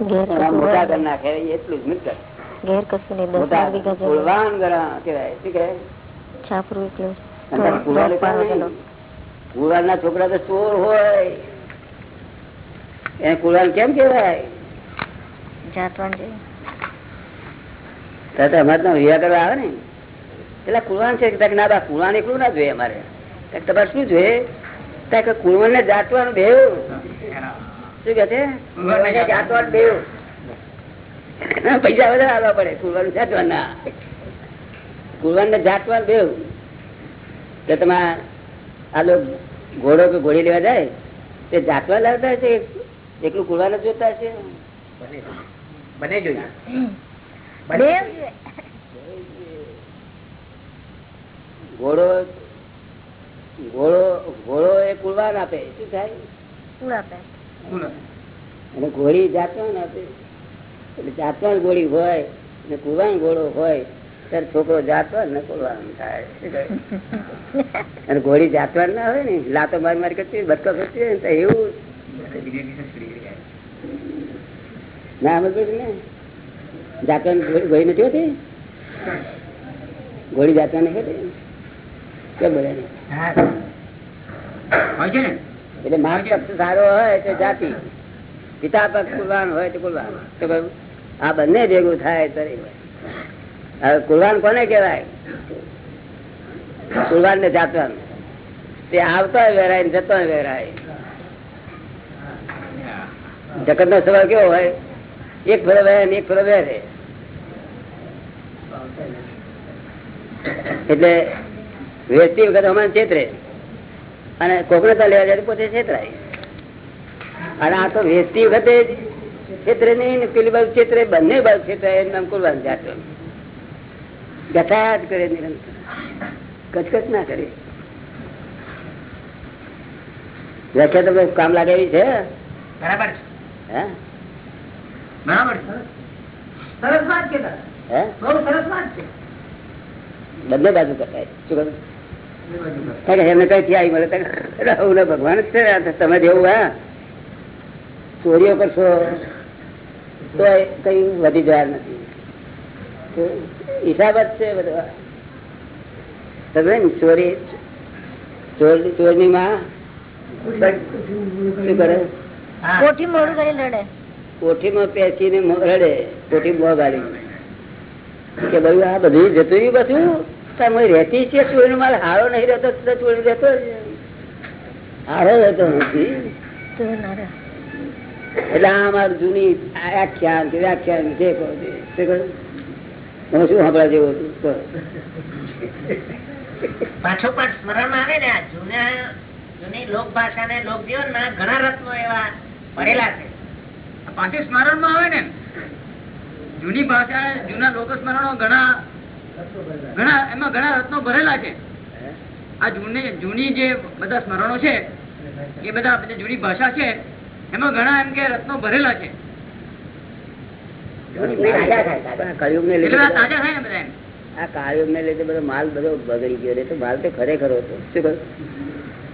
મોટા કરી નાખે એટલું જ મિત્ર. ઘેર કશું નહીં દસ બાર વીઘા જમીન કહેવાય શું કહે છાપરું એકલું અને કુળવાન દસ બાર એટલે વીઘા નહીં. છોકરા તો ચોર હોય. એને કુરાલ કેમ કેવાય આવે ને. પેલા કુળવાન છે ના બા કુળવાન એકલું ના જોઈએ અમારે. તમારે શું જોઈએ ત્યાં કે ને જાતવાનું બેવ શું કે છે? કુળવાન ને પૈસા વધારે આવવા પડે કુળવાન જાતવાન. ના કુળવાન ને જાતવાન બેવ તો તમે આ લોકો ઘોડો કે ઘોડી લેવા જાય તે જાતવા લાવતા હશે? એકલું કુળવાન જ જોતા હશે? બને જોઈએ. બેવ ઘોડો ઘોડો ઘોડો એ કુળવાન આપે. શું થાય? આપે. અને ઘોડી જાતવાન આપે એટલે જાતવાન હોય ને કુવાન ઘોડો હોય ત્યારે છોકરો જાતવાન ને કુવાન થાય. અને ઘોડી જાતવાન ના હોય ને લાતો મારી મારી કરતી બટકો કરતી હોય ને તો એવું ના બધું ને જાતવાન નથી હોતી? ઘોડી જાતવાન નથી હોતી? કેમ બધા હોય છે ને? એટલે મા પક્ષ સારો હોય તો જાતિ. પિતા પક્ષ કુરબાન હોય તો કહ્યું, આ બંને ભેગું થાય તો હવે કોને કહેવાય? કુરબાન ને જાતવાન. તે આવતો વેરાય ને જતો વેરાય. જગત નો સ્વભાવ કેવો હોય? એક ફરો વહે એક ફરો વહે એટલે વેચતી વખત અમારે ચેતરે. અને કોકણતા લેવા જાય પોતે છેતરાય. અને આ તો વેચતી વખતે છેતરે નહીં ને પેલી બાજુ છેતરે બંને બાજુ છેતરાય એમ નામ કુરબાન જાતો. ગથાયા જ કરે નિરંતર. કચકચ ના કરે. વ્યાખ્યા તમને કામ લાગે એવી છે? બરાબર હે? બરાબર સરસ વાત છે. બંને બાજુ કટાય શું કહ્યું કારણ કે એમને કઈ થયા મળે ભગવાન જ છે તમે જેવું હા. ચોરીઓ કરશો તો કઈ વધી જવા નથી. હિસાબ જ છે બધા. તમે ને ચોરી ચોર ચોરની માં શું કરે? કોઠી મોડું કરી લડે. કોઠીમાં પેસીને રડે. કોઠી મોં ગાળી કે ભાઈ આ બધું જતું રહ્યું મને રહેતી છે ચોરી માલ હારો નહીં રહેતો ચોરી રહેતો હારો રહેતો નથી તો ના રહે. એટલે આ અમારું જૂની આખ્યાન વ્યાખ્યાન જે કહો તે. તમે શું સાંભળવા જેવું હતું કહો. પાછો પાછ સ્મરણમાં આવે ને આ જૂના જૂની લોક ભાષા ને લોક જીવન ના ઘણા રત્નો એવા ભરેલા છે પાછી સ્મરણમાં આવે ને જૂની ભાષા જૂના લોક સ્મરણો ઘણા ઘણા એમાં ઘણા રત્નો ભરેલા છે. આ જૂની જૂની જે બધા સ્મરણો છે એ બધા જૂની ભાષા છે એમાં ઘણા એમ કે રત્નો ભરેલા છે. આ ને લીધે બધો માલ બધો બગડી ગયો તો માલ તો ખરેખર હતો. શું કહ્યું?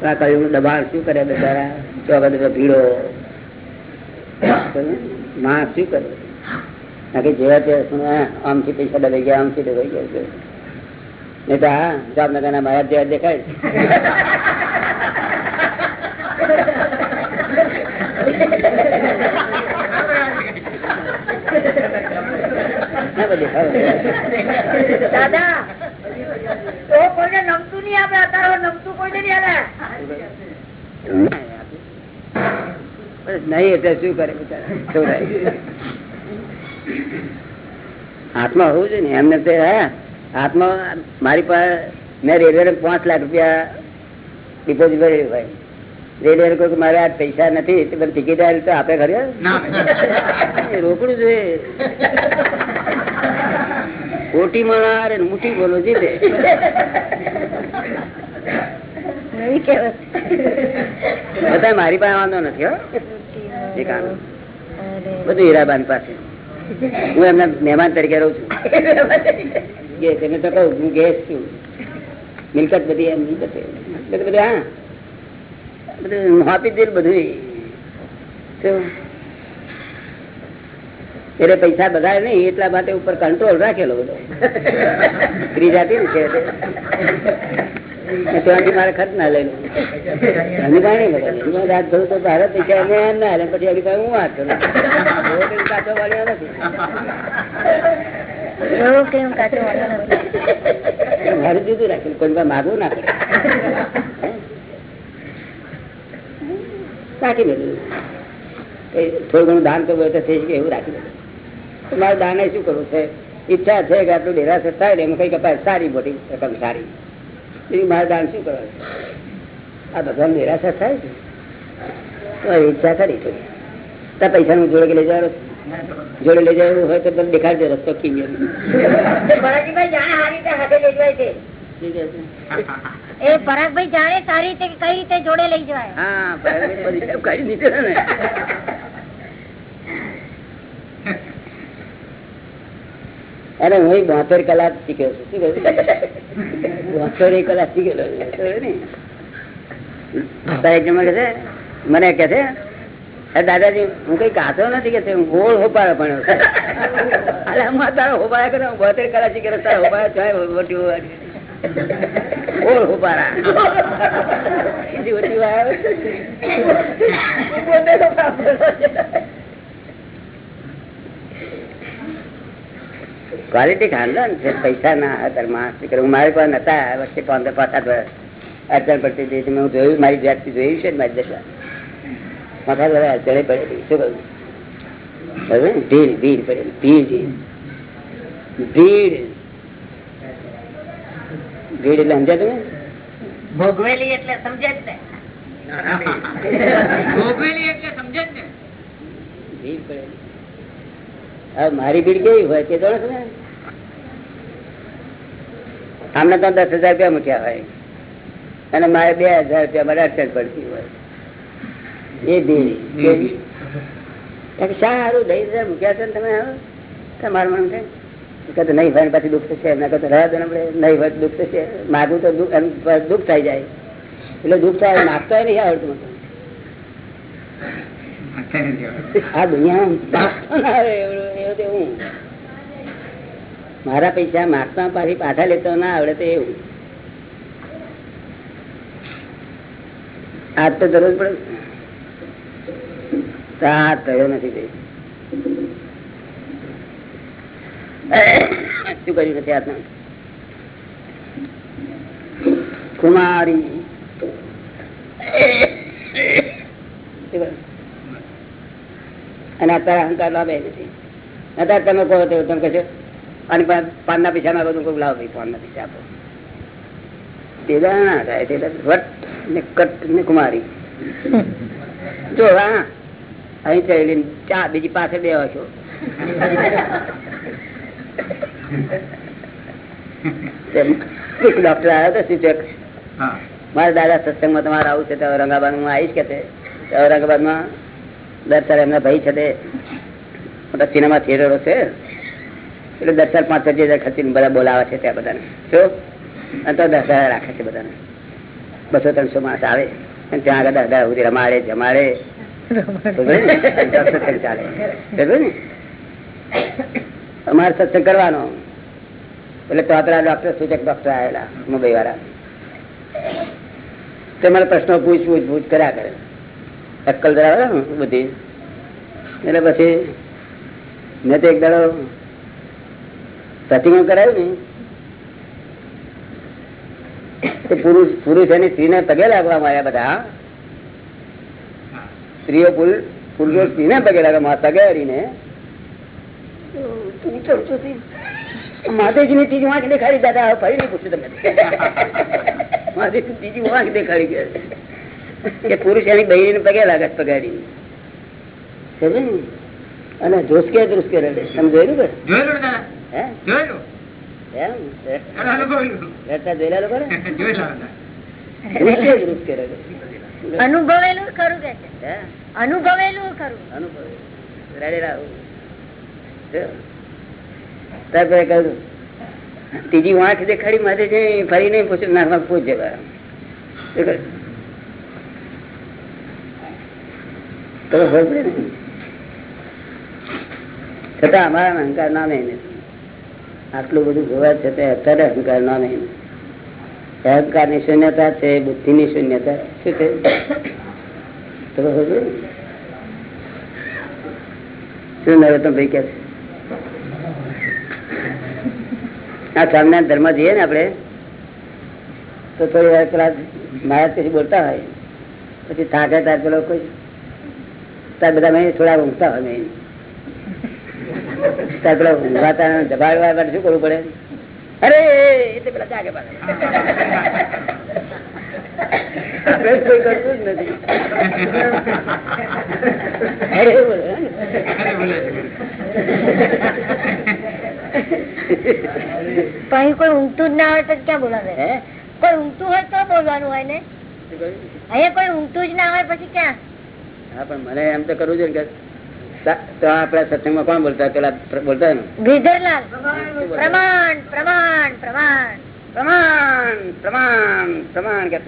પણ આ કળિયુગનું દબાણ શું કરે બધા ભીડો. માણસ શું કરે? બાકી જેવા તે આમથી પૈસા દબાઈ ગયા આમથી દબાઈ ગયા છે. નહીં તો હા જામનગર ના મારા જેવા દેખાય ના બધે દેખાય. દાદા તો કોઈને નમતું નહીં આપે અત્યારે નમતું કોઈને નહીં આપે બસ નહીં એટલે શું કરે બિચારા? હાથમાં હોવું જોઈએ ને? એમને તે હે હાથમાં મારી પાસે મેં રેલવે પાંચ લાખ રૂપિયા ડિપોઝિટ ભરેલું ભાઈ રેલવે કોઈ મારે આ પૈસા નથી તો ટિકિટ આવી તો આપે ખરી? રોકડું જોઈએ. ખોટી મણાર અરે મોટી બોલો જીતે. બધા મારી પાસે વાંધો નથી હો. બધું હીરાબાન પાસે. હું એમના મહેમાન તરીકે રહું છું. એને તો કહું, હું ગેસ છું. મિલકત બધી એમ બધું બધું, હા. બધું આપી દીધું બધું એટલે પૈસા બધા નહીં, એટલા માટે ઉપર કંટ્રોલ રાખેલો બધો. ત્રીજા ત્યાંથી મારે ખર્ચ ના તો ભારત પૈસા એમ. પછી હું કાચો વાળ્યો નથી. મારું જુદું રાખેલું. કોઈ માગવું ના રાખી થોડું ઘણું દાન કરવું તો થઈ શકે એવું રાખી તો મારે દાને શું કરવું છે? ઈચ્છા છે કે આટલું ડેરાસર થાય ને એમાં કઈ કપાય સારી મોટી રકમ સારી. બીજું મારે દાન શું કરવાનું આ બધાને નિરાશા થાય છે? તો ઈચ્છા કરી તો. પૈસા નું જોડે લઈ જવાનું? જોડે લઈ જવાનું હોય તો તમે દેખાડજો રસ્તો છે. એ પરાગભાઈ જાણે સારી રીતે કઈ રીતે જોડે લઈ જવાય? હા પરાગભાઈ કઈ નીકળે ને? અરે હું બોતેર કલાક શીખ્યો છું. શું કહ્યું? બોતેર કલાક શીખેલો છે, મને કે છે દાદાજી હું કઈ કાચો નથી કે હું ગોળ હોપાળો ભણ્યો છું." અરે તારો હોપાળા કરે હું બોતેર કલાક શીખેલો તારો હોપાળા ચાય મોટી ગોળ હોપાળા. ક્વોલિટી ખાનદાન છે પૈસા ના હતા માણસ દીકરો. હું મારી પાસે નતા આ વખતે પંદર વર્ષ અડચણ પડતી હતી હું જોયું મારી જાતથી જોયું છે મારી દશા. માથા દ્વારા અડચણે પડેલી શું કહ્યું ભીડ ભીડ પડેલી ભીડ ભીડ. ભીડ. એટલે સમજ્યા તમે? ભોગવેલી એટલે સમજે જ ને. ભોગવેલી એટલે સમજે જ ને. ભીડ પડેલી મારી ભીડ કેવી હોય કે જાણો ને આમને તો દસ હજાર રૂપિયા મૂક્યા હોય. અને મારે બે હજાર રૂપિયા મારે અડચણ પડતી હોય. એ ભીડ. કે સારું દસ હજાર મૂક્યા છે ને તમે તમારું મન તો નહીં ભાઈ પછી દુઃખ થશે. એમના કરતા રહ્યા નહીં ભાઈ દુઃખ થશે. માગું તો દુઃખ એમ દુઃખ થઈ જાય. એટલે દુઃખ થાય માગતા નહીં આવડતું. આ દુનિયા આવે તો હું. મારા પૈસા માગતા પાછી પાછા લેતો ના આવડે તો એવું. આજ તો જરૂર પડે. થયો નથી શું કર્યું નથી આજના કુમારી અને અત્યારે અહંકાર લાભે નથી. તમે કહો તો તમે કહેશો અને પાનના પૈસા ના બધું કોઈ લાવો ભાઈ પાનના પૈસા આપો. તેદા ના થાય તેદા વટ ને કટ ને કુમારી. જો હા અહીં ચડી ચા બીજી પાસે બે છો ડોક્ટર આવ્યો હતો સૂચક. મારા દાદા સત્સંગમાં તમારે આવું છે તો ઔરંગાબાદ હું આવીશ કે ઔરંગાબાદમાં દર સર એમના ભાઈ છે તે. મોટા સિનેમા થિયેટરો છે. એટલે દર્શન પાંચ પચીસ હજાર ખર્ચીને બધા બોલાવે છે ત્યાં બધાને. શું અને તો દસ હજાર રાખે છે બધાને. બસો ત્રણસો માણસ આવે. અને ત્યાં આગળ દસ હજાર સુધી રમાડે જમાડે. ચાલે. ને? અમારે સત્સંગ કરવાનો. એટલે તો આપણા ડોક્ટર સૂચક ડોક્ટર આવેલા મુંબઈ વાળા તે મને પ્રશ્નો પૂછ પૂછ પૂછ કર્યા કરે. અક્કલ ધરાવે બધી? એટલે પછી મેં તો એક દાડો સત્સંગ કરાયું ને પુરુષ પુરુષ એની સ્ત્રીને પગે લાગવા માંડ્યા બધા. સ્ત્રીઓ પુરુષો સ્ત્રીને પગે લાગવા માંડ્યા, પગે હરીને થઈ. માતાજીની ત્રીજી વાંક દેખાડી દાદા ફરી નહીં પૂછ્યું તમે માધેજી ત્રીજી વાંક દેખાડી ગયા કે પુરુષ એની બહેરીને પગે લાગે છે પગાડી સમજે ને? અને ધ્રુસકે ધ્રુસકે રડે તમે જોયેલું કે? જોયેલું હે? જોયેલું? અનુભવેલું અનુભવેલું ખરું કે અનુભવેલું ખરું. અનુભવ કહ્યું? ત્રીજી વાંખ દેખાડી મારે છે ફરી નહીં પૂછ્યું નાખવા પૂછ જવા? તમે ખબર પડી ને? છતાં અમારા અહંકાર નામે નથી આટલું બધું જોવા છતાં અત્યારે અહંકાર નામે નથી અહંકારની શૂન્યતા છે બુદ્ધિ ની શૂન્યતા. શું છે શું નરોત્તમ ભાઈ કે છે? આ સ્વામિનારાયણ ધર્મ જઈએ ને આપડે તો થોડી વાર પેલા મહારાજ પછી બોલતા હોય. પછી થાકે તાર પેલો કોઈ તાર બધા થોડા ઊંઘતા હોય મેં તાર દબાડવા માટે શું કરવું પડે? અરે એટલે પેલા જાગે પાછા. કોઈ ઊંઘતું જ ના હોય તો ક્યાં બોલાવે? કોઈ ઊંઘતું હોય તો બોલવાનું હોય ને? અહીંયા કોઈ ઊંઘતું જ ના હોય પછી ક્યાં? હા પણ મને એમ તો કરવું તો આપડા સત્સંગમાં કોણ બોલતા? પેલા બોલતા ને પ્રમાણ પ્રમાણ પ્રમાણ પ્રમાણ પ્રમાણ પ્રમાણ કે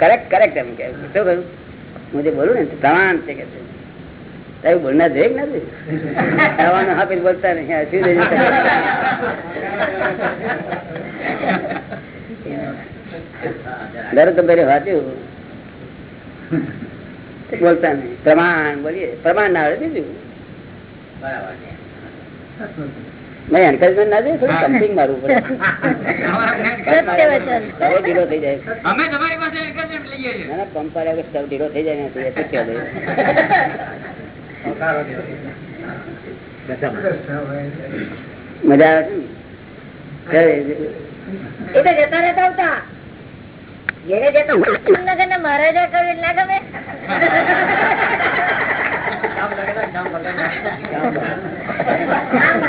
કરેક્ટ કરેક્ટ એમ કે. શું કહ્યું? હું જે બોલું ને પ્રમાણ છે કે તારું બોલના જોઈએ કે નથી? ખાવાનું બોલતા નહીં. શું? દર તો પેલી વાંચ્યું બોલતા નહીં પ્રમાણ બોલીએ. પ્રમાણ ના આવે બીજું. નહીં એન્કરેજમેન્ટ ના જોઈએ થોડું સમથિંગ મારવું પડે. સત્ય વચન હવે ઢીલો થઈ જાય. અમે તમારી પાસે encouragement લઈએ છીએ. ના ના પંપ પાડ્યા સ્ટવ ઢીલો થઈ જાય ને તો એ શું કહેવાય? મજા આવે છે ને? એ તો જતા રહેતા આવતા. જામનગર ના મહારાજા કહ્યું ના ગમે?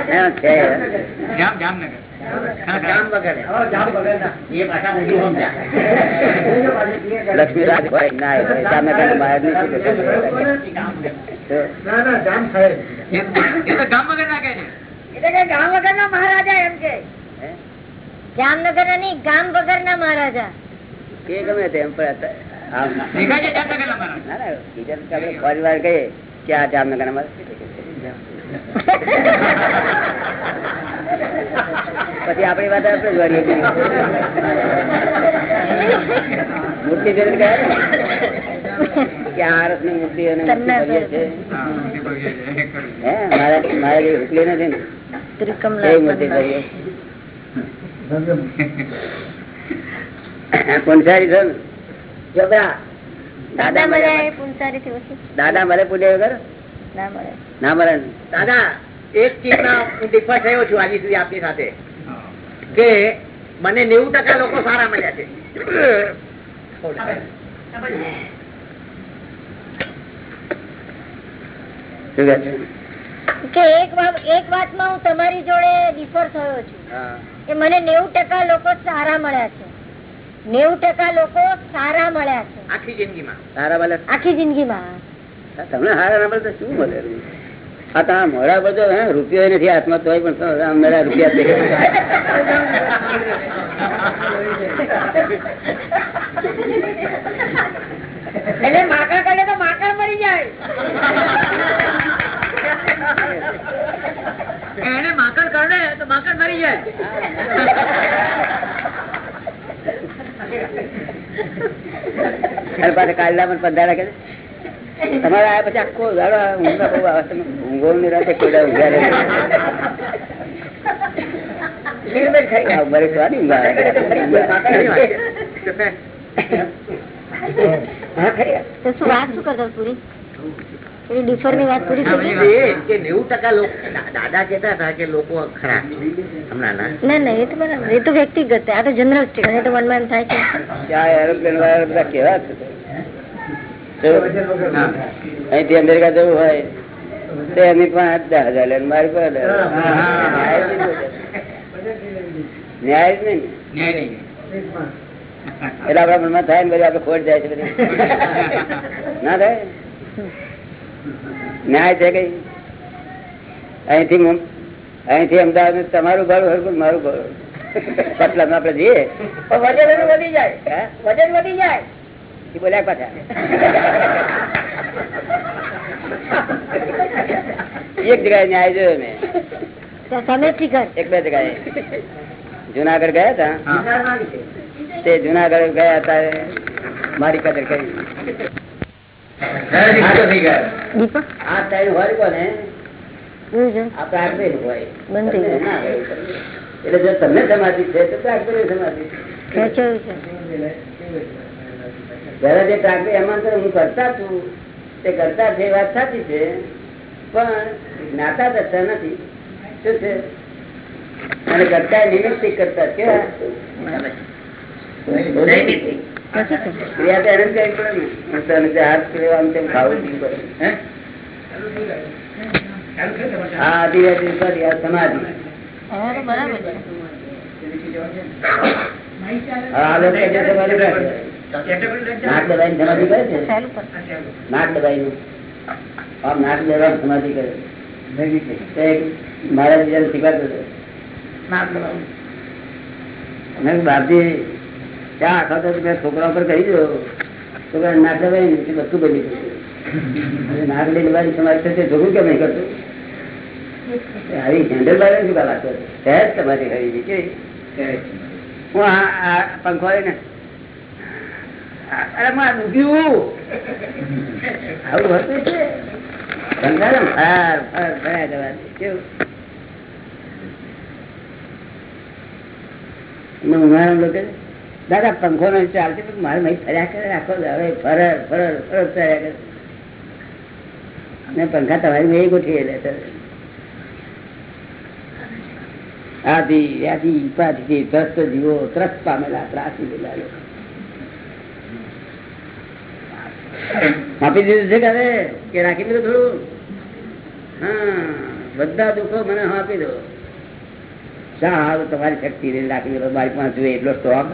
હા, છે. જામ જામનગર. લક્ષ્મી રાજ હોય ના જામનગર બહાર ગામ વગર ના મહારાજા એમ કે. જામનગર ના નહીં ગામ વગર ના મહારાજા. એ ગમે તેમ પણ પરિવાર ના ના ના કહીએ કે આ જામનગર પછી આપણી વાત આપણે જ વાળીએ. મૂર્તિ જોઈને કહે કે આ આરસની મૂર્તિ અને મારા મારા જેવી હુકલી નથી ને. કેવી મૂર્તિ કરીએ છે દાદા મળે પુનસારી થી દાદા મળે પૂજ્ય વગર? ના મળે. દાદા એક ચીજમાં હું ડિફર થયો છું આજે સુધી આપની સાથે. કે મને નેવું ટકા લોકો સારા મળ્યા છે? કે એક વાત એક વાતમાં હું તમારી જોડે ડિફર થયો છું. કે મને નેવું ટકા લોકો સારા મળ્યા છે. નેવું ટકા લોકો સારા મળ્યા છે. આખી જિંદગીમાં? સારા વાલા આખી જિંદગીમાં. તમને હારા ના મળે તો શું મળે? આ તો મોડા બધો હે રૂપિયો નથી હાથમાં પણ મેળા રૂપિયા. એટલે માકડ કરે તો માકડ મરી જાય. એને માકડ કરડે તો માકડ મરી જાય. પાછા કાલના પણ પંદર રાખે તમારે આયા પછી આખો દાડો ઊંઘા બહુ આવે તમે ઊંઘો ની રાતે કોઈ ઊંઘ આવે. હા, ખરી વાત. શું વાત શું કરતો પૂરી? વાત પૂરી થઈ એ કે નેવું ટકા લોકો દાદા કહેતા હતા કે લોકો ખરા. ના. ના ના એ તો બરાબર. એ તો વ્યક્તિગત આ તો જનરલ છે. તો મનમાં એમ થાય છે. બધા કેવા અહીંથી અમેરિકા જવું હોય તો એની પણ દસ હજાર લે મારી ન્યાય જ નહીં. એટલે આપડા મનમાં થાય ને બધું આપડે ખોટ જાય છે ના થાય? ન્યાય છે કઈ? અહીંથી મું- અહીંથી અમદાવાદ તમારું ભાડું હરકું મારું ભાડું પટલા આપડે જઈએ. વજન એનું વધી જાય. હે? વજન વધી જાય. એ બોલ્યા પાછા. એક જગ્યાએ ન્યાય જોયો મેં. તમે શીખર. એક બે જગ્યાએ. જુનાગઢ ગયા હતા? તે જુનાગઢ ગયા હતા મારી કદર કરી. કરતા છું કરતા વાત સાચી છે પણ જ્ઞાતા દશા નથી. શું છે? અને કરતા નિમિત્તિક કરતા કેવા સમાધિ. કરે મારા બીજા મેં કીધું, બાપજી ત્યાં આખા તો મેં છોકરા ઉપર કહી દો. છોકરા નાક દબાઈ બધું બની જશે. નાક નાક દબાઈ તમારી સાથે છોકરું કેમ નહીં કરતું? આવી હેન્ડલ બારે શું કાલા લાગતો સહેજ તમારી છે કેવી હું આ પંખો ને. અરે માં ડૂબ્યું આવું હતું છે. ફર્યા કરવાથી. કેવું? એમાં ઉનાળામાં લોકો દાદા, પંખો નો ચાલશે મારે ફર્યા કરે, રાખો, હવે ફરર ફરર ફરર ફર્યા કરે. અને પંખા તમારી મેં ગોઠવી એટલે આપી દીધું છે કે કે રાખી દીધું થોડું? હા, બધા દુઃખો મને આપી દો સારું, તમારી શક્તિ રાખી દીધો. મારી પાસે એટલો સ્ટોક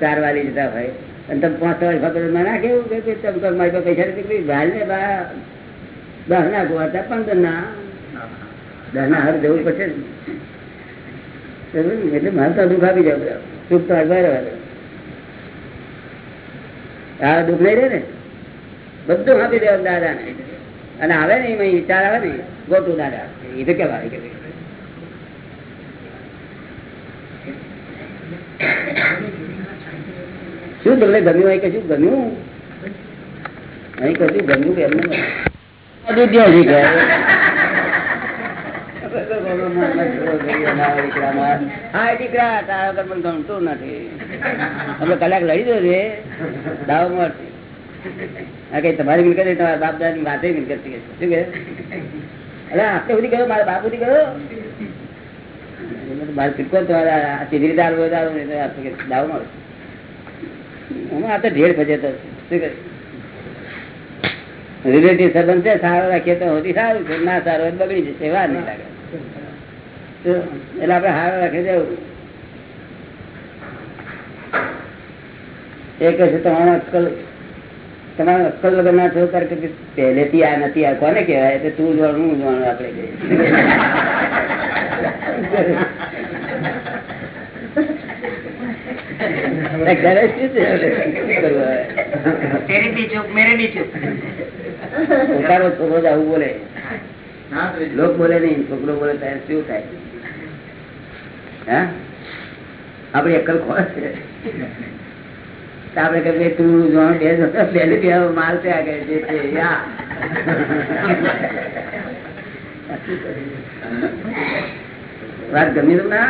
ચારો વાળી જતા હોય. અને પાંચ વર્ષ ફકર ના કેવું કે ના ગોળતા પંદર ના દસ ના. જવું પડશે? એટલે મારે તો દુઃખ આપી જાવ દુઃખ તો દો. આ દુઃખ નહીં રહે ને? બધું આપી દેવા દાદા ને અને આવે ને એમાં વિચાર આવે ને, ગોટું રાખે. એ તો કેવા આવે કે શું તમને ગમ્યું હોય કશું ગમ્યું? અહીં કશું ગમ્યું કે એમને કલાક લડી દો છે દાવો મળશે હા, કઈ તમારી મિલકત તમારા બાપ દાદા ની વાતે મિલકત થઈ શું કે અરે આપણે સુધી ગયો મારા બાપ સુધી ગયો મારે ચૂકવો તમારા સીધી રીતે તો તો આપણે કે દાવો અમે આ તો ઢેર ફજેતો શું કે રિલેટિવ સંબંધ છે, સારો રાખીએ તો હોતી સારું છે ના સારો તો બગડી જશે વાર નહીં લાગે. તો એટલે આપડે સારો રાખી જવું એ કહે છે તમારા તમારા અક્કલ વગર ના થયો કારણ કે પહેલેથી આ નથી આ કોને કહેવાય? એટલે તું જોવાનું હું જોવાનું આપણે પોતાનો છોકરો આવું બોલે. લોક બોલે નહીં છોકરો બોલે ત્યારે શું થાય? હા? આપડી અક્કલ કોણ છે? આપડે કહીએ તું પહેલેથી આવો માલ છે આગળ છે વાત ગમી તમને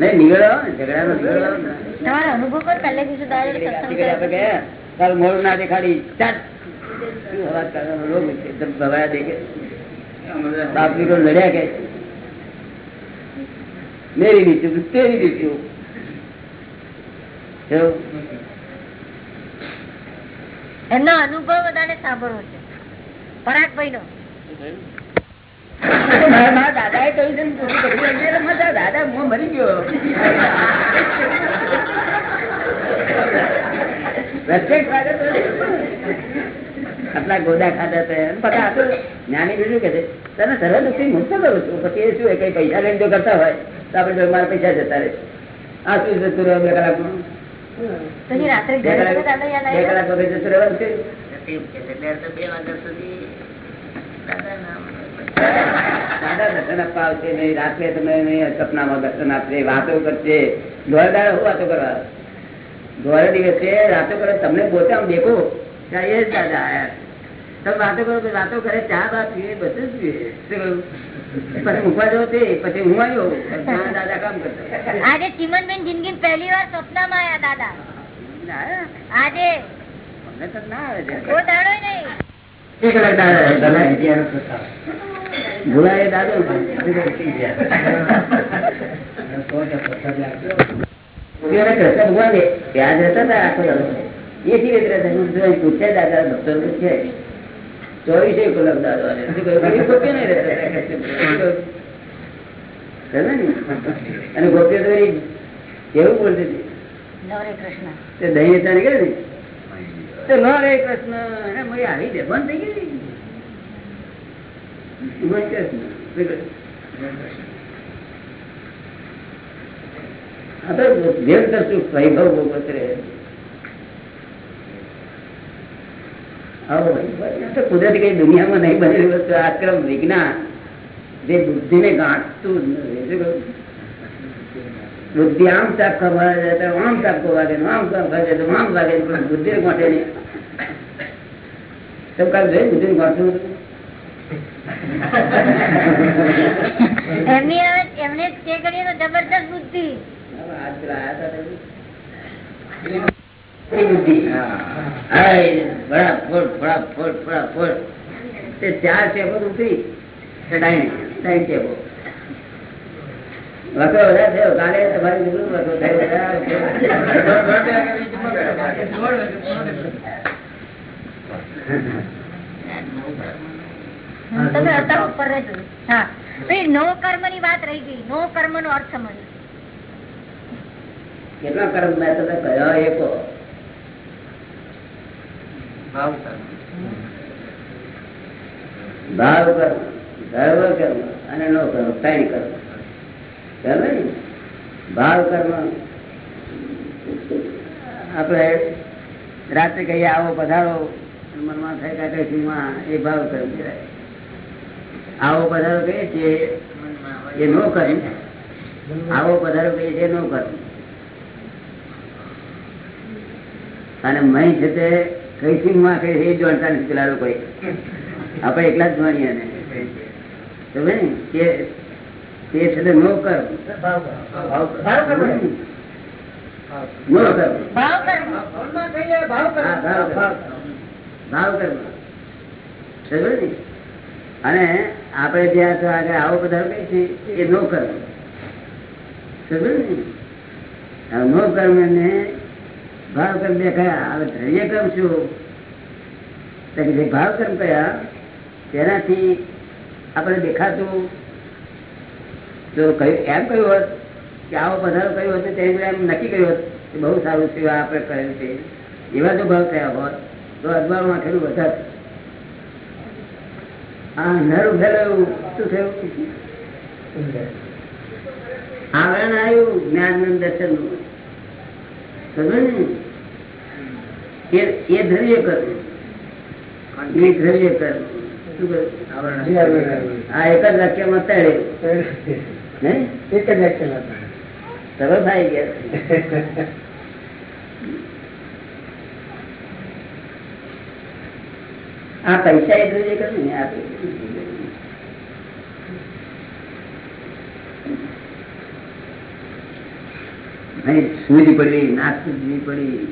નહીં નીકળો ઝઘડા નો. નીકળો અનુભવ કરો પહેલે દિવસે દાદા રાત્રિ સત્સંગ ઘડી આપણે કર્યો. ગયા, કાલ મોડું ના દેખાડી. ભવાયા દેખે. બાપ લડ્યા કે મેરી નીચું તેરી નીચું કેવું? એમનો અનુભવ બધાને સાંભળવો છે. પરાગભાઈ નો કહ્યું છે ને, તું દાદા હું મરી ગયો. તો આટલા ગોદા ખાતા પછી આ તો જ્ઞાની બીજું કે છે તને સર્વ દુઃખથી મુક્ત કરું છું. પછી એ શું હોય, કઈ પૈસા લઈને જો કરતા હોય તો આપણે મારા પૈસા જતા રહે આ શું જતું રહે બે કલાકમાં? પછી રાત્રે તમે સપનામાં દર્શન આપશે વાતો કરશે. દાડે હું વાતો કરવા? દોડ દિવસે રાતો કરે તમને પોતે આમ દેખો. ત્યાં એ જ દાદા તમે વાતો કરો તો વાતો કરે ચા બા પીએ બધું જ પીએ. આજે ચિમનબેન જિંદગી પહેલી વાર સપનામાં આવ્યા દાદા. આજે. છે. ભૂલાય દાદો ભગવાન ત્યાં જ હતા આખો એથી પૂછ્યા દાદા ડોક્ટર પૂછે ચોવીસે કલાક? અને ગોપીઓ તો એવું બોલતી હતી. દહીં હતા ને? તો ન રે કૃષ્ણ એને મળી આવી દે બંધ થઈ ગઈ. બંધ કૃષ્ણ. શું કહ્યું? આ તો વ્યક્ત સુખ વૈભવ ભોગવત રહે આવો ભાઈ, આ તો કુદરતી કઈ દુનિયામાં નહીં બનેલી વસ્તુ આક્રમ વિજ્ઞાન જે ગાંઠતું નથી. શું કહ્યું? બુદ્ધિ આમ ચાપ ખબર જાય તો આમ ચાપ વાગે ને આમ ચાપ વાગે તો આમ લાગે પણ બુદ્ધિ ગાંઠે નહીં તમે કાલ બુદ્ધિ? એમની જબરદસ્ત બુદ્ધિ ચાર ઉતરી ડાઈન વખો વધારે થયો કાલે તમારી વખો થયો તમે હતા ઉપર રહેજો. હા. નો કર્મની વાત રહી ગઈ. નો કર્મ નો અર્થ મને કેટલા કર્મ મેં તમે કયો એકો ભાવ કરો. ધર્મ કર્મ અને નો કર્મ ત્રણ કર્મ બરાબર ને? ભાવ કર્મ આપણે રાત્રે કહીએ, આવો પધારો. મનમાં થાય કે સીમાં એ ભાવ કર્મ કહેવાય. આવો પધારો કહીએ છીએ, એ નો કર્મ આવો પધારો કહીએ છીએ નો કર્મ અને મહી છે કઈ માં કઈ એ જોડતા નથી પેલા લોકો આપણે એકલા જ જાણીએ ને. તો ને? તે છે નો કર્મ ભાવ ને? અને આપણે જ્યાં તો આગળ આવો બધા કઈ છે એ નો કર્મ નો કર્મ ને ભાવ કર્મ બે કયા, હવે દ્રવ્ય કર્મ શું જે ભાવ કર્મ કયા, તેનાથી આપણે દેખાતું. જો કહ્યું, એમ કહ્યું હોત કે આવો પધારો કહ્યું હોત તેની એમ નક્કી કર્યું હોત કે બહુ સારું છે આપણે કહ્યું છે. એવા જો ભાવ થયા હોત, તો અખબારમાં ખેડૂત વધારે. હા નરું ફેરવ્યું શું થયું? આવરણ આવ્યું જ્ઞાન દર્શન ને? એ એ આ એક જ વાક્યમાં તળે. હે? સરળ થાય ગયા આ પૈસા એ ધ્રવ્ય કરે ને આ અહીં સૂજ પડી નાક સૂજવી પડી.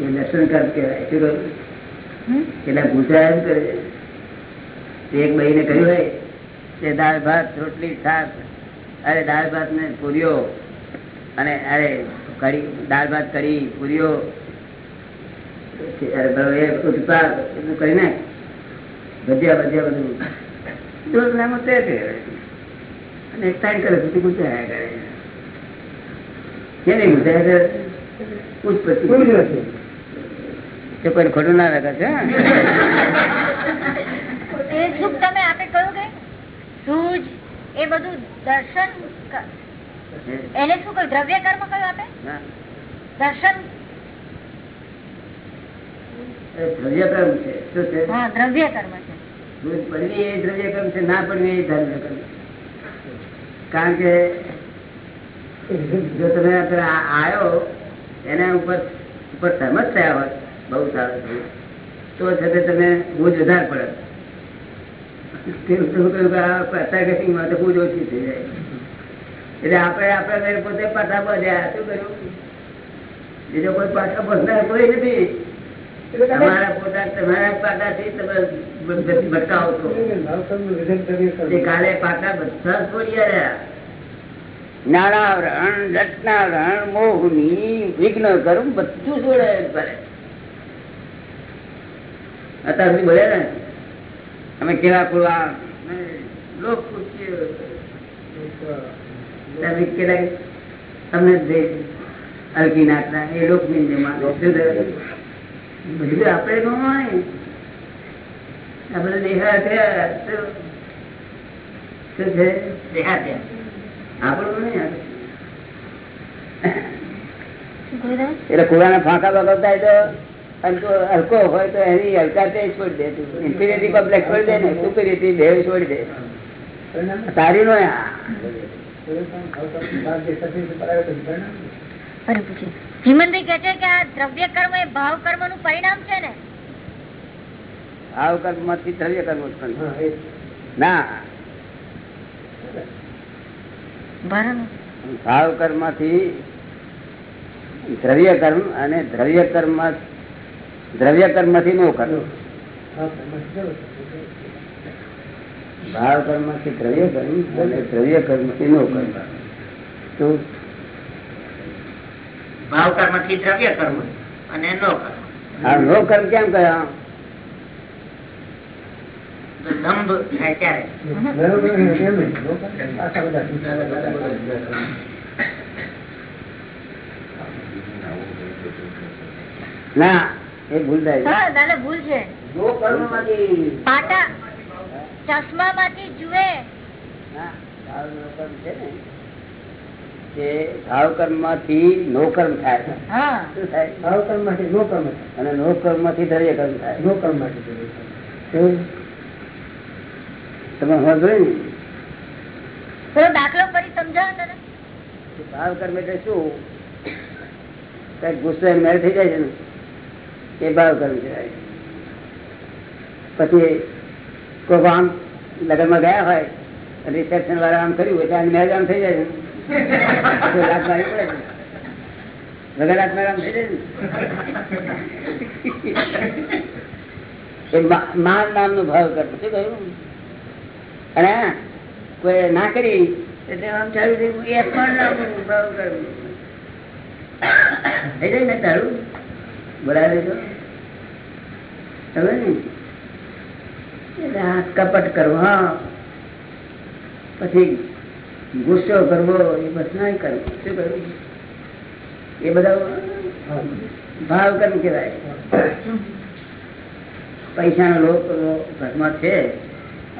એ કર કહેવાય. શું કહ્યું? એટલે ભૂસા એમ કરે. એક બહેને કહ્યું હોય કે દાળ ભાત રોટલી શાક. અરે દાળ ભાત ને પૂરીઓ. અને અરે કઢી દાળ ભાત કઢી પૂરીઓ. ઉત્પાદ કરી નાખ. ભજીયા ભજીયા બધું. દોઢ નામો તે. અને એક ટાઈમ કરે પછી ગુજાયા કરે. કેને ગુજાયા કરે ઉત્પત્તિ તે કોઈ ખોટું ના લાગે છે? એ સુખ તમે આપે કહ્યું કે સૂજ એ બધું દર્શન એને શું કહ્યું? દ્રવ્ય કર્મ કયું આપે? દર્શન. દ્રવ્ય કર્મ છે. શું છે? દ્રવ્ય કર્મ છે. દૂધ પડવી એ દ્રવ્ય કર્મ છે ના પડવી એ ધર્મ કર્મ કારણ કે જો તમે અત્યારે આ- એના ઉપર ઉપર સહમત થયા હોય બહુ સારું થયું. તો છતાં તમે બોજ વધારે પડે. બધ્યા કોઈ પાછા છો. કાલે પાટા બધા છોડી રહ્યા નાણાવરણ રત્નાવરણ મોહની વિઘ્ન કરું બધું છોડે કરે અત્યાર સુધી બોલ્યા ને? અમે કેળા કુવા લોક તમને જે હલકી નાખતા. એ લોક બધું આપણે નો હોય. આ બધા દેખા થયા. શું છે? દેહાદ્યા. આપણું નહીં એટલે કુવાના ફાંકા બગડતા હોય તો હલકો હોય તો એની હલકા તે છોડી દે. ઇન્ફિનિટી કોમ્પ્લેક્સ છોડી દે ને સુપિરિટી બે છોડી દે. સારી નો છે કે આ દ્રવ્ય કર્મ એ ભાવ કર્મનું પરિણામ છે ને? ભાવ કર્મમાંથી દ્રવ્ય કર્મ ઉત્પન્ન ના. બરાબર. ભાવ કર્મથી દ્રવ્ય કર્મ અને દ્રવ્ય કર્મ દ્રવ્ય કર્મથી નો કર્મ ભાવ કર્મથી દ્રવ્ય કર્મ અને દ્રવ્ય કર્મથી નો કર્મ તો ભાવ કર્મથી દ્રવ્ય કર્મ અને નો કર્મ આ નો કર્મ કેમ કયા? ના એ ભૂલ થાય. દાદા ભૂલ છે. નો કર્મમાંથી પાટા ચશ્મા માંથી જુએ. ના, ભાવ નો કર્મ છે ને તે ભાવ કર્મમાંથી નો થાય? છે. હા શું અને નો માંથી દ્રવ્ય કર્મ થાય. શું? તમે સમજો ને દાખલો કરી સમજાવો કે એટલે શું? કઈ ગુસ્સો મેળ થઈ જાય છે ને. એ ભાવ કરવું કહેવાય પછી કોઈ આમ લગ્નમાં ગયા હોય રિસેપ્શન વાળા આમ કર્યું એટલે આની મેરેજ આમ થઈ જાય તો મારી પડે. વગર આમ શું કહ્યું? અને કોઈ ના કરી, એટલે આમ ચાલુ થયું ભાવ કર્મ થઈ જાય તારું? કપટ કરવો હા. પછી ગુસ્સો કરવો એ બસ ના કરવું. શું કરવું? એ બધા ભાવ કર્મ કહેવાય? પૈસાનો લોક ઘરમાં છે.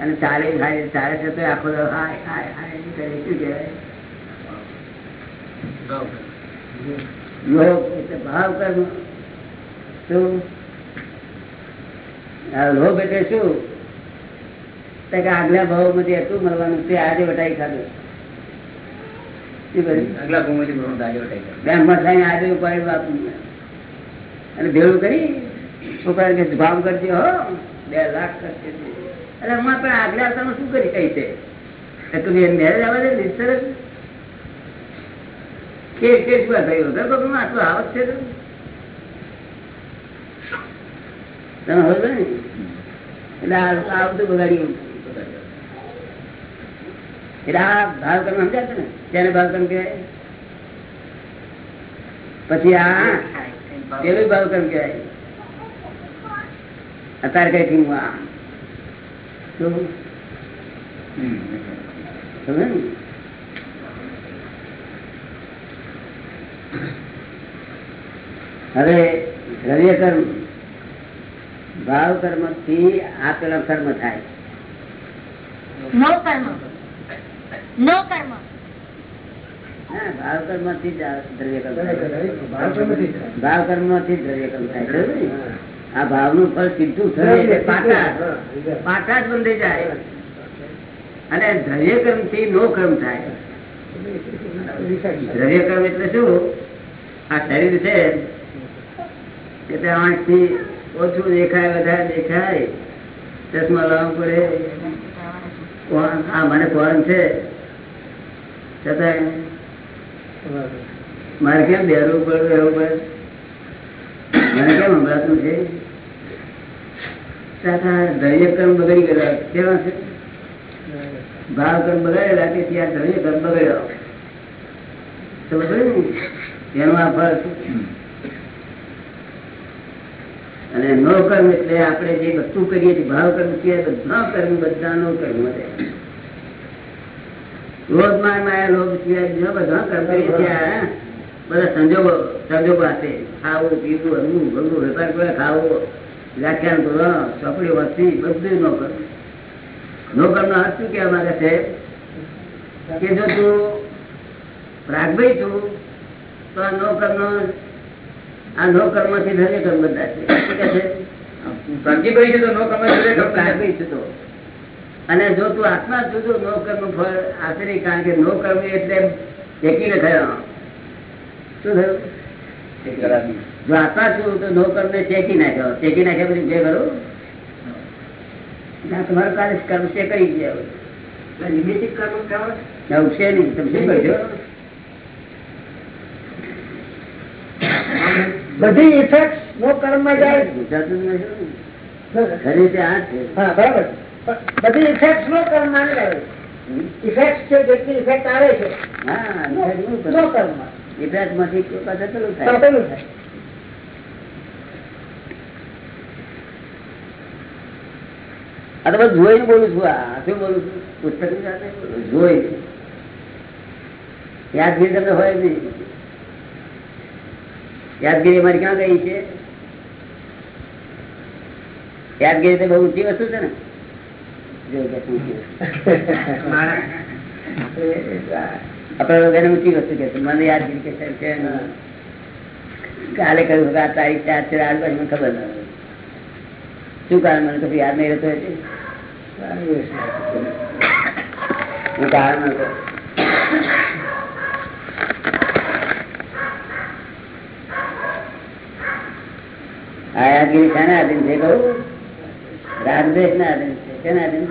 અને ચાલે ખાય ચાલે છે તો આખો હાય હાય હાય કરે શું કહેવાય? લોભ એટલે ભાવ કર્મ શું? લોભ એટલે શું? કે આગલા ભાવમાંથી હતું મળવાનું તે આજે વટાઈ ખાધું. બેંકમાં થઈને આજે અને ભેળું કરી છોકરા કે ભાવ કરજે હો બે લાખ કરશે અરે હું પણ આગલા તમે શું કરી કઈ છે? તું મેરેજ આવવા દે નિશ્ચર કે કે શું થયું આટલું આવક છે તો? તમે હોય ને? એટલે આ બગાડી અત્યારે કઈ થી હું આ? શું? સમજે હવે દ્રવ્ય કર્મ ભાવ કર્મથી આપેલા કર્મ થાય. નો કર્મ. નો કર્મ. ભાવ કર્મથી જ દ્રવ્ય કર્મ થાય. ભાવ કર્મથી જ દ્રવ્ય કર્મ થાય આ ભાવનું ફળ સીધું થયું. પાટા જ. બંધાઈ જાય. અને દ્રવ્ય કર્મથી નો કર્મ થાય. દ્રવ્ય કર્મ એટલે શું? આ શરીર છે. એટલે ઓછું દેખાય, વધારે દેખાય. ચશ્મા લાવવા પડે. આ મને કોણ છે? છતાં મારે કેમ બેરવું પડે રહેવું પડે? મને કેમ સંભળાતું છે? છતાં દ્રવ્ય કર્મ બગડી ગયેલા. કેવા છે? ભાવ કર્મ બગાડેલા કે ત્યાં દ્રવ્ય કર્મ બગડ્યો? તો બધું એનું આ ફળ. અને ન કર્મ એટલે આપણે જે વસ્તુ કરીએ છીએ, ભાવ કર્મ સિવાય બધા કર્મ બધા નો કર્મ છે. રોજ માર માયા લોભ સિવાય બધા છીએ બધા સંજોગો સંજોગો આપે. ખાવું, પીવું હરવું ભરવું વેપાર કરે ખાવો, વ્યાખ્યાન કરો ચોપડી વસ્તી બધું ન કર્મ. નો કર્મ નો અર્થ શું કહેવા માંગે છે કે જો તું રાગભાઈ છું, તો આ નો કર્મ નો આ નો કર્મથી ધન્ય કર્મ બધા છે. શું કહે છે? તો નો કર્મ તો જો રાગભાઈ છું. તો. અને જો તું આત્મા તો નો કર્મ ફળ નહીં કારણ કે નો કર્મ એટલે એકીને થયો. શું થયું? જો આત્મા છું તો નો કર્મ ને ચેકી નાખ્યો. ચેકી નાખ્યા પછી જે કરું? ના તમારું કાર્ય કર્મ છે કરી ગયા નિમિત્ત કર્મ કહેવાય છે નહીં. તમે શું કરશો બધી ઇફેક્ટ નો કર્મમાં જાય બરાબર. બધી ઇફેક્ટ નો કર્મમાં ઇફેક્ટ છે જેટલી ઇફેક્ટ આવે છે. નો ઇફેક્ટ નો નું કર્મ ઇફેક્ટમાંથી પેલું થાય. પેલું થાય. આ તો બધું જોઈને બોલું છું. આ શું બોલું છું? પુસ્તક. જોઈ. યાદગીરી તમને હોય નહીં. યાદગીરી અમારી ક્યાં ગઈ છે? યાદગીરી તો બહુ ઊંચી વસ્તુ છે ને. આપડે ઊંચી વસ્તુ કે મને યાદગીરી કે આ તારીખ ચાર છે આ બાજુ મને ખબર ના શું કારણ? મને કશું યાદ નહીં રહેતું. આ યાદગીરી શાના આધીન છે કહું રાગદ્વેષ ના આધીન છે. શેના આધીન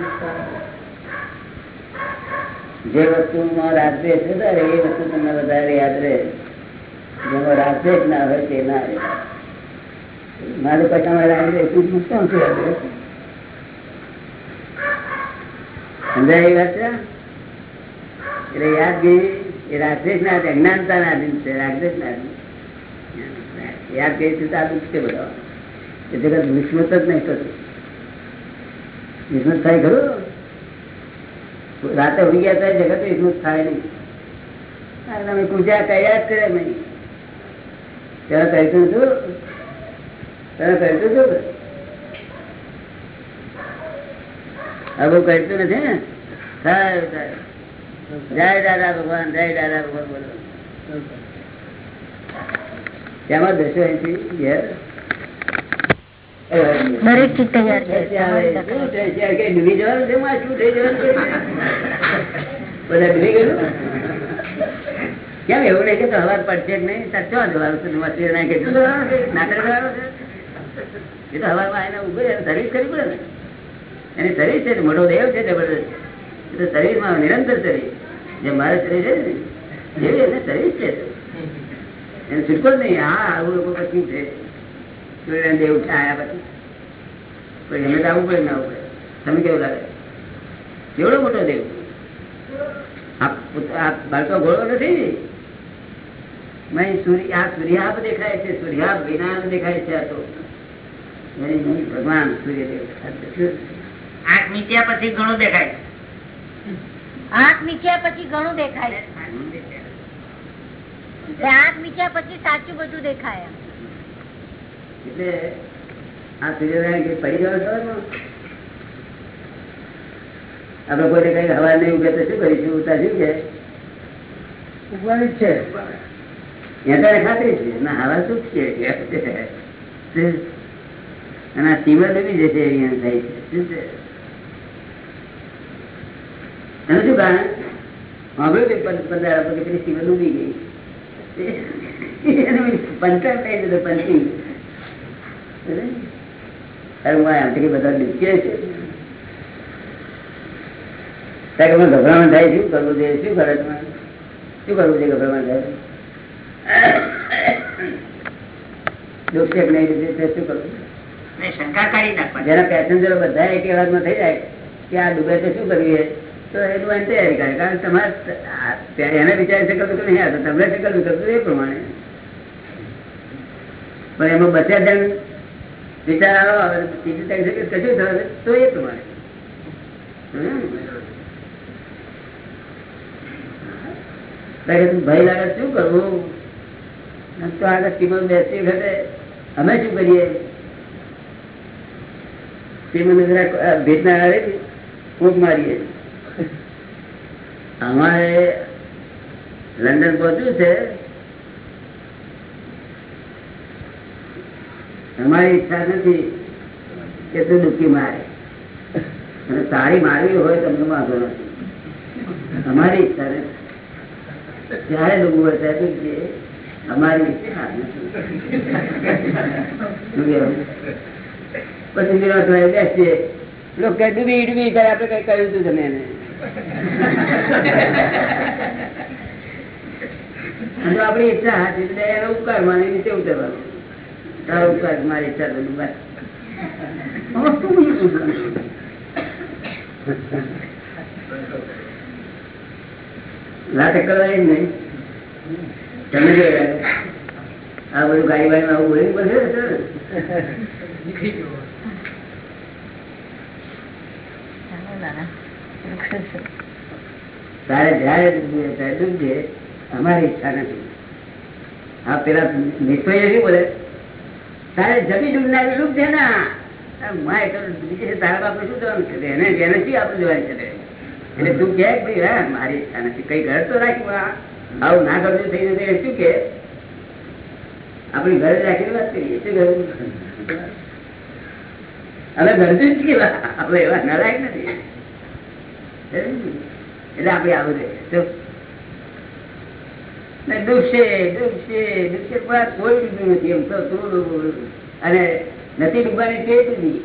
જે વસ્તુમાં રાગદ્વેષ વધારે એ વસ્તુ તમને વધારે યાદ રહે. જેમાં રાગદ્વેષ ના હોય તે ના રહે. મારે પૈસામાં રાગદ્વેષ શું શું છે સમજાય એ વાત છે? એટલે યાદગીરી એ રાજદેશ ના અજ્ઞાનતા ના આધીન છે. રાગદ્વેષ ના આધીન યાદગીરી થી તો આ દુઃખ છે બધા એ જગત વિસ્મૃત જ નહીં થતું. વિસ્મૃત થાય ખરું? રાતે ઉડી ગયા ત્યારે જગત વિસ્મૃત થાય નહીં. તમે પૂજા કર્યા જ કરે નહીં ત્યારે કહેતું છું ત્યારે કહેતું છું હવે કહેતું નથી ને? સારું સારું. જય દાદા ભગવાન જય દાદા ભગવાન બોલો. તેમાં દશો અહીંથી? ઘેર દરેક ચીજ તૈયાર છે. ડૂબી જવાનું શું થઈ બધા ડૂબી ગયેલું? કેમ એવું નહીં કે તો હવાર પડશે જ નહીં સાચો જવાનું છે વસ્તી ના કેટલું નાટક જવાનું છે એ તો હવારમાં આવીને ઊભી રહે સર્વિસ કરવી પડે ને એની સર્વિસ છે મોટો દેવ છે જબરદસ્ત એ તો શરીરમાં નિરંતર શરીર જે મારે શરીર છે ને એવી એને સર્વિસ છે એને છૂટકો જ નહીં. હા આવું લોકો પછી છે. સૂર્યનારાયણ દેવ ઉઠ્યા આવ્યા પછી એમને આવવું પડે ના આવવું પડે? તમે કેવું લાગે? કેવડો મોટો દેવ? બાળકો ઘોડો નથી સૂર્ય આ સૂર્યાપ દેખાય છે સૂર્યાપ વિના દેખાય છે આ તો. ભગવાન સૂર્યદેવ આંખ નીચ્યા પછી ઘણું દેખાય. આંખ નીચ્યા પછી ઘણું દેખાય. આંખ નીચ્યા પછી સાચું બધું દેખાય. એટલે આ સૂર્યનારાયણ પડી ગયો છો આપડે કોઈને કઈ હવા નહીં ઉગે તો શું કરીશું? ઉતા શું કે? ઉગવાની છે. એ ખાતરી છે. ના હવા શું છે અને આ સ્ટીમર જશે અહીંયા થાય છે. શું છે? એનું શું કારણ? સાંભળ્યું પંદર પેલી સ્ટીમર ડૂબી ગઈ? થઈ જતો પંચિંગ. અરે હું આમ બધા ડૂબીએ છે. ગભરામણ થાય શું કરવું જોઈએ? શું કરે શું કરવું જોઈએ ગભરામણ થાય ડૂબશે નહીં ડૂબશે શું કરવું? શંકા કાઢી નાખવાની. જેના પેસેન્જરો બધા એક એવાજમાં થઈ જાય કે આ ડૂબે તો શું કરવી તો એટલું એમ તૈયારી કરે. કારણ કે તમારે એને વિચારી શકતું કે નહીં આ તો તમને શકતું કરતું એ પ્રમાણે. પણ એમાં બચ્યા જણ વિચાર આવ્યો હવે ત્રીજી તારીખે શકે કશું થશે તો એ તમારે. ભય લાગે શું કરવું? તો આગળ ટીમમાં બેસતી વખતે અમે શું કરીએ? જરાક ભેટના ને મારીએ. અમારે લંડન પહોંચ્યું છે. અમારી ઈચ્છા નથી કે તું દુઃખી મારે. અને તારી મારવી હોય તમને વાંધો નથી. અમારી ઈચ્છા નથી. જ્યારે ડૂબવું હોય ત્યારે અમારી ઈચ્છા નથી. પછી બેસીએ. લોકો ડૂબી ડૂબી કરે આપણે કઈ કહ્યું હતું તમે એને. આપણી ઈચ્છા હતી, એટલે એનો ઉપકાર માની નીચે ઉતરવાનું. તારો ઉપકાર મારી ચાલો પૂછવાનું? નાટક કરવા નહીં. તમે જો આ બધું ગાડી વાડી આવું બોલી પડશે તારે જયારે ડૂબવું હોય અમારી ઈચ્છા નથી. આ પેલા નિશ્ચય નથી બોલે? આપણે ઘર તો રાખ્યું આવું ના જશે શું કે? આપણી ઘરે રાખીને વાત કરીએ. શું કહ્યું અમે ઘરથી કેવા આપણે એવા નલાયક નથી. એટલે આપણે આવું. ને ડૂબશે ડૂબશે ડૂબશે પણ કોઈ ડૂબ્યું નથી એમ તો ડૂબવું. અને નથી ડૂબવાની તે ડૂબી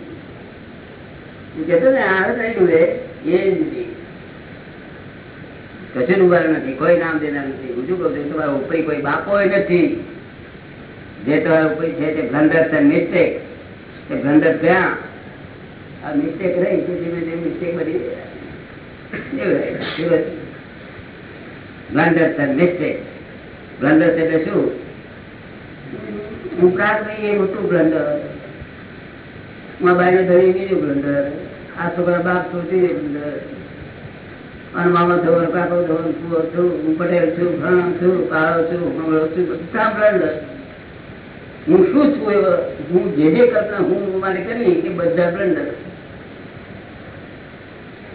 કહેતો ને, આ નહીં ડૂબે એ ડૂબી કશું ડૂબાનું નથી, કોઈ નામ દેનાર નથી. હું શું કહું છું, તમારા કોઈ બાપો નથી. જે તમારા ઉપરી છે તે બ્લન્ડર છે મિસ્ટેક તે બ્લન્ડર ત્યાં આ મિસ્ટેક રહી, તો ધીમે ધીમે મિસ્ટેક બધી બ્લન્ડર છે મિસ્ટેક બ્લન્ડર એટલે શું? કાક નહીં, એ મોટું બ્લન્ડર મોબાઈલ ધરી બીજું બ્લન્ડર આ છોકરા બાપ સુધી અને મામા ધોર કાકો ધોર કુવો છું, હું પટેલ છું ફલાણો છું, કાળો છું મંગળો છું, બધા બ્લન્ડર હું શું છું એવો? હું જે જે કરતા હું મારે કરી એ બધા બ્લન્ડર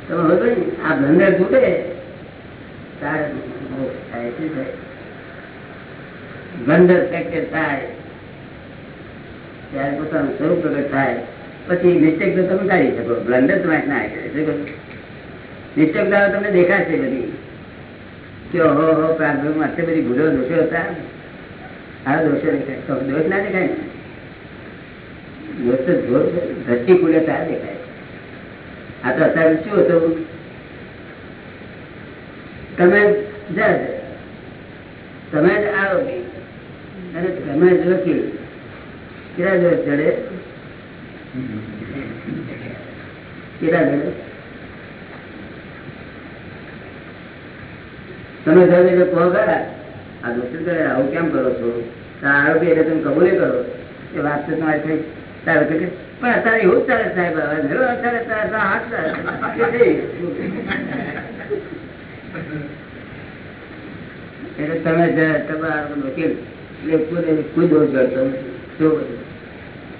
તમે હવે આ બ્લન્ડર તૂટે તારે થાય? શું શક્ય થાય, ત્યારે પોતાનું સ્વરૂપ પ્રગટ થાય. પછી મિસ્ટેક તો તમે કાઢી શકો, બ્લન્ડર તમે ના મિસ્ટેક દાડો તમને દેખાશે બધી. કે હો હો પ્રારંભમાં આટલી બધી ભૂલો, દોષો હતા? આ દોષો દેખાય દોષ ના દેખાય દોષ તો છે. ખુલે ત્યારે દેખાય. આ તો અત્યારે શું હતું? તમે જજ તમે જ આરોપી અને તમે જ વકીલ કેટલા ચડે? કેટલા દિવસ તમે એટલે કહો ગયા આ કરે આવું કેમ કરો છો? આરોપી એટલે તમે કબૂલે કરો? એ વાત તો તમારી થઈ. સારું કે, પણ અત્યારે એવું જ ચાલે સાહેબ, હવે અત્યારે હાથ ચાલે? એટલે તમે વકીલ ખુદ દોષ?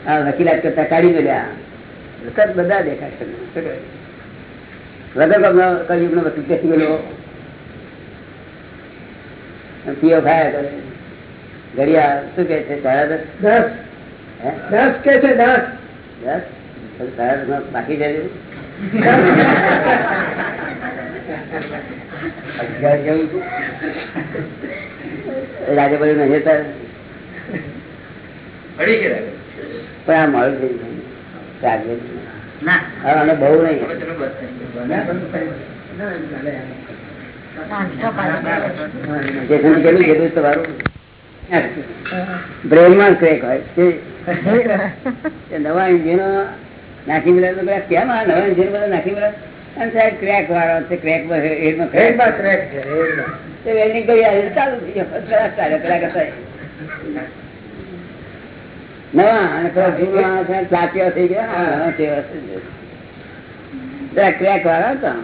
આ વકીલાત કરતા કાઢી મેળ્યા. તરત બધા દેખાય છે. શું કહે? વગર કમનો વકીલ કેસી ગયેલો. પીઓ ખાયા કરે. ઘડિયા શું કે છે? સાડા દસ દસ કે છે દસ દસ બાકી જાય અગિયાર જેવું છે. રાજે બધું નહીં તાર પણ આ મળે છે. રાજે ના. અને બહુ નહીં. કેટલું જેટલું તમારું. બ્રેનમાં ક્રેક હોય. નવા એન્જિનો નાખી મળે કેમ આ નવા એન્જિન બધા નાખી મળે અને સાહેબ ક્રેક વાળો છે ક્રેક તે કરી આવે ચાલુ થઈ કલાક ચાલે નવા અને પેલા જૂના થઈ ગયા ક્રેક વાળા હતા.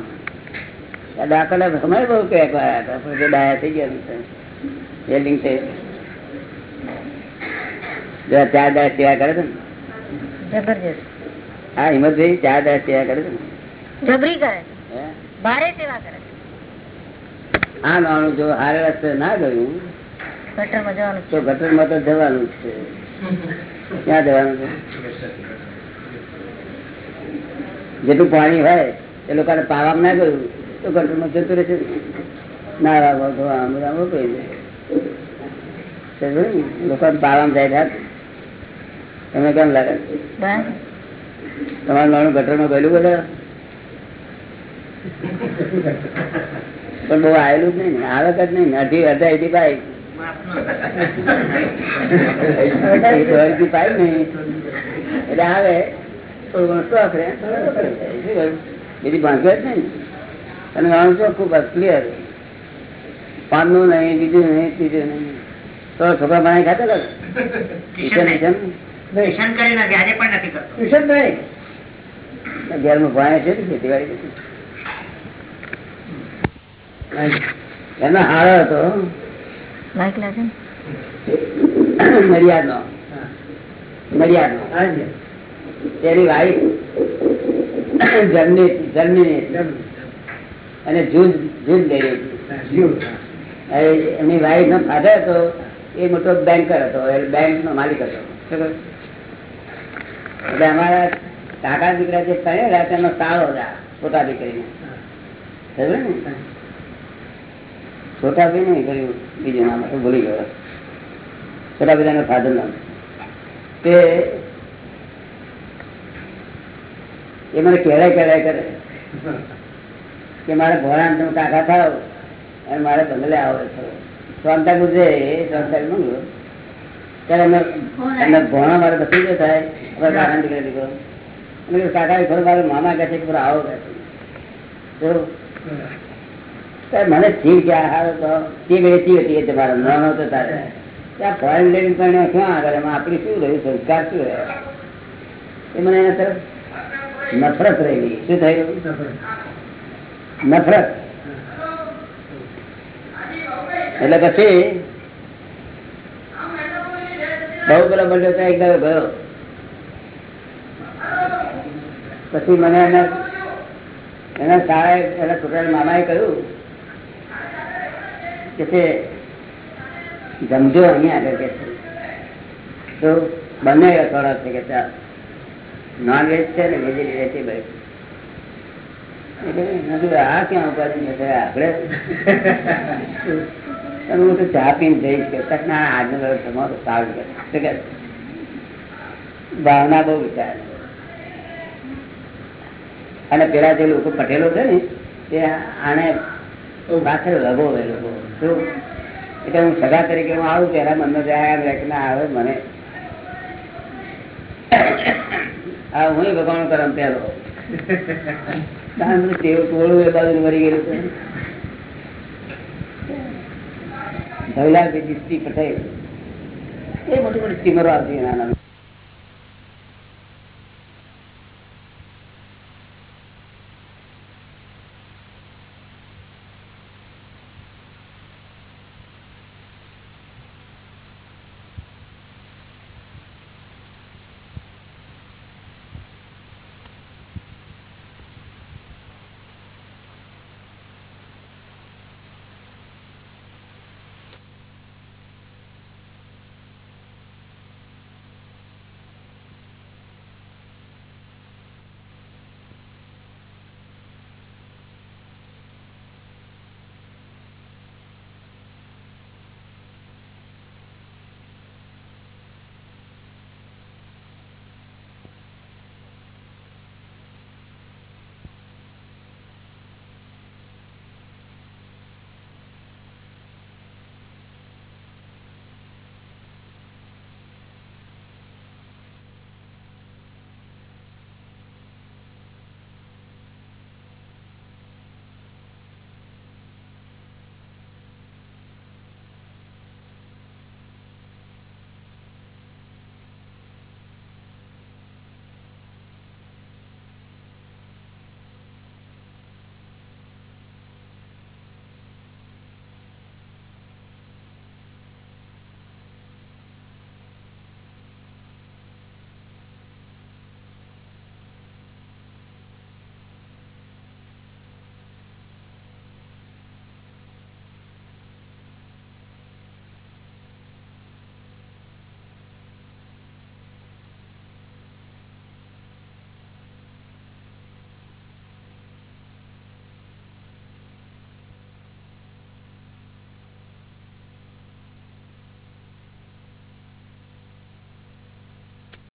દાખલા સમય બહુ ક્રેક વાળા હતા ડાયા થઈ ગયા વેલ્ડિંગ થઈ ચાર દાસ સેવા કરે છે ને? જબરજસ્ત. હા હિંમતભાઈ ચાર દાસ સેવા કરે છે ને? જબરી કરે હે? ભારે સેવા કરે આ નાનું જો હારે રસ્તે ના ગયું તો ગટરમાં તો જવાનું છે. ક્યાં જવાનું છે? જેટલું પાણી હોય એ લોકોને પાવામાં ના ગયું તો ગટરમાં જતું રહેશે. ના રાવો તો આમ રાવો કઈ દે લોકોને પાવામાં જાય તમે કેમ લાગે? તમારું તમારું નાનું ગટરમાં ગયેલું બધા? પણ બહુ આવેલું જ નહીં. આવે જ નહીં. અઢી પાઈ. અઢી નહીં. એટલે આવે? બીજી ભાંગે જ નહીં. અને ક્લિયર પાનનું નહીં બીજું નહીં ત્રીજું નહીં. તો છોકરા બનાવી ખાતા લાગે ટ્યુશન નહીં. ટ્યુશન ટ્યુશન ટ્યુશન નહીં ઘરમાં ભણે છે ને ખેતીવાડી બધી. એનો હારો હતો માઇક લાગે નડિયાદ હતો. નડિયાદ નો? તેની વાઈફ જર્મની જર્મની અને લઈ એમની વાઈફ નો ફાધર હતો એ મોટો બેન્કર હતો એ બેંક નો માલિક હતો. એટલે અમારા કાકા દીકરા જે પહેરેલા તેનો સારો હતા પોતા દીકરીને. ને? છોટા ભાઈ નહીં કર્યું બીજું નામ હતું ભૂલી ગયો. છોટા બધાનો ફાધર નામ. તે એ મને કહેવાય કહેવાય કરે. કે મારે ભોળાન તમે કાકા થાવ અને મારે બંગલે આવો છો. સ્વાંતા ગુજરે સ્વાંતા મંગલો ત્યારે એમને એમને ભોણા મારે બસી ગયો થાય. હવે કાકા દીકરા દીકરો. અને કાકા ખરું મારો મામા કહે છે કે આવો કહે છે. જો મને ઠીક ક્યાં હારો તો? ઠીક વેચી હતી તમારો નાનો તો તારે. ત્યાં ફોરેન લેવી પણ ક્યાં આગળ? એમાં આપણી શું રહ્યું? સંસ્કાર શું રહ્યા? એ મને એના તરફ નફરત રહેલી. શું થયું? નફરત. એટલે પછી બહુ પેલો બન્યો તો એક દાડો ગયો. પછી મને એના એના શાળાએ એના છોકરા મામાએ કહ્યું કે છે જમજો અહીંયા આગળ કે છે. તો બંને થોડા છે કે ચાલ નોન વેજ છે ને એટલે મેં આ ક્યાં ઉપાધિ છે? આપણે હું તો ચા પીને જઈશ કે ના, આજનો દિવસ સારું કે ભાવના બહુ વિચાર. અને પેલા જે લોકો પટેલો છે ને, તે આને પાછળ લગો એ લોકો. એટલે હું સગા તરીકે હું આવું ત્યારે મને જાય ના આવે મને. હા હું ભગવાન કરમ પેલો ટોળું એ મરી ગયેલું છે. એ મોટી મોટી સ્ટીમરો આવતી